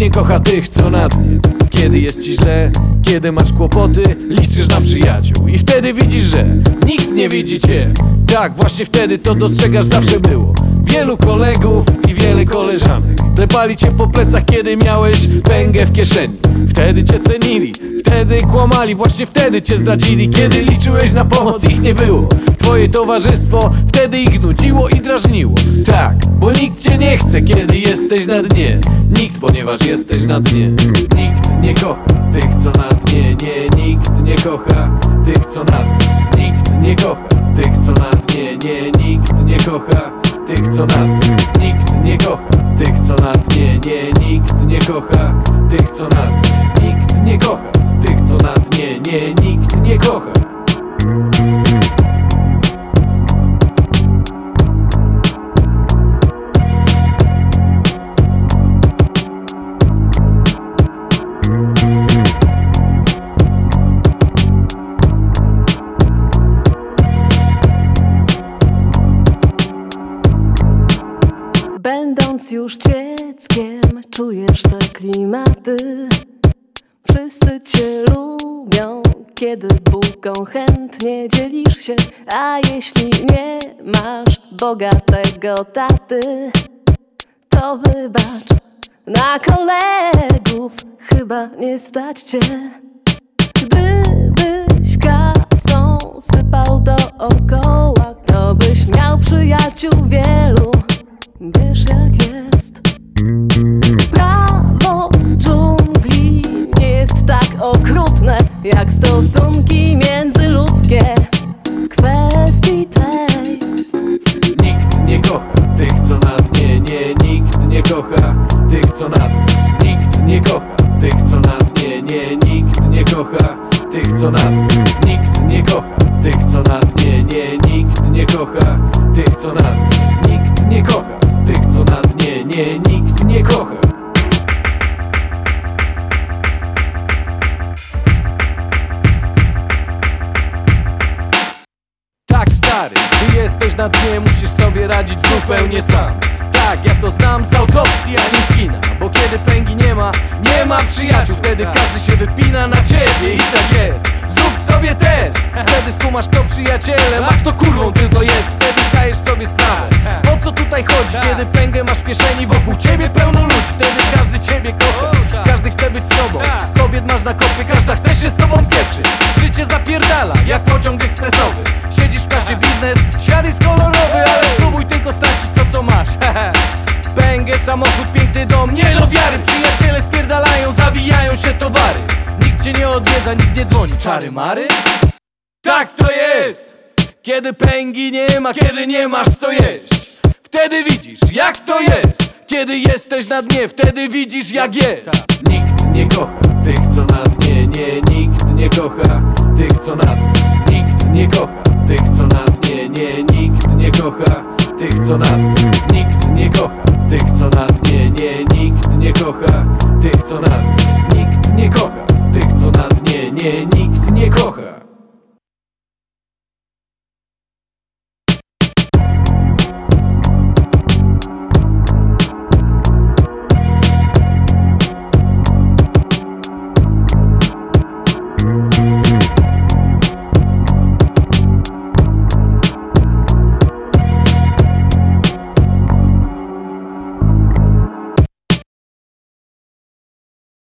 nie kocha tych, co na dnie Kiedy jest ci źle, kiedy masz kłopoty Liczysz na przyjaciół. I wtedy widzisz, że Nikt nie widzi cię. Tak, właśnie wtedy to dostrzegasz zawsze było. Wielu kolegów i wiele koleżanek. Klepali cię po plecach, kiedy miałeś pęgę w kieszeni. Wtedy cię cenili, wtedy kłamali Właśnie wtedy cię zdradzili, kiedy liczyłeś na pomoc Ich nie było Twoje towarzystwo wtedy ich nudziło i drażniło. Tak, bo nikt cię nie chce, kiedy jesteś na dnie. Nikt, ponieważ jesteś na dnie. Nikt nie kocha tych, co na dnie. Nie, nikt nie kocha tych, co na dnie. Nikt nie kocha tych, co na dnie. Nie, nikt nie kocha tych, co na dnie. Nikt nie kocha tych, co na dnie. Nie, nikt nie kocha tych, co na dnie. Nikt nie kocha Już dzieckiem, czujesz te klimaty. Wszyscy cię lubią, kiedy bułką chętnie dzielisz się. A jeśli nie masz bogatego taty, to wybacz. Na kolegów chyba nie stać cię. Gdybyś kasą sypał dookoła, to byś miał przyjaciół wielu. Wiesz jak jest. Prawo dżungli nie jest tak okrutne Jak stosunki międzyludzkie. Kwestii tej Nikt nie kocha tych, co na dnie Nie, nikt nie kocha tych, co na dnie Nikt nie kocha tych, co na dnie Nie, nikt nie kocha tych, co na dnie Nikt nie kocha tych, co na dnie Nie, nikt nie kocha tych, co na dnie Nikt nie kocha dnie Nie, nikt nie kocha. Tak stary, ty jesteś na dnie, musisz sobie radzić zupełnie sam. Tak, ja to znam z autopsji, a nie z kina Bo kiedy pęgi nie ma, nie ma przyjaciół. Wtedy każdy się wypina na ciebie i tak jest. Zrób sobie test, wtedy skumasz to przyjaciele Masz to kurwą tylko jest, wtedy zdajesz sobie sprawę tutaj chodzi, kiedy pęgę masz w kieszeni Wokół ciebie pełno ludzi, wtedy każdy ciebie kocha. Każdy chce być z tobą, kobiet masz na kopie Każda chce się z tobą pieprzyć. Życie zapierdala, jak pociąg ekspresowy. Siedzisz w klasie biznes, świat jest kolorowy Ale spróbuj tylko stracić to co masz. Pęgę, samochód, piękny dom, nie do wiary. Przyjaciele spierdalają, zawijają się towary. Nikt cię nie odwiedza, nikt nie dzwoni. Czary mary? Tak to jest! Kiedy pęgi nie ma, kiedy nie masz co jeść Wtedy widzisz jak to jest. Kiedy jesteś na dnie, wtedy widzisz jak jest. Nikt nie kocha tych co na dnie. Nie, nikt nie kocha tych co na dnie. Nikt nie kocha tych co na dnie. Nie, nikt nie kocha tych co na dnie. Nikt nie kocha tych co na dnie. Nie, nikt nie kocha tych co na dnie. Nikt nie kocha tych co na dnie. Nie, nikt nie kocha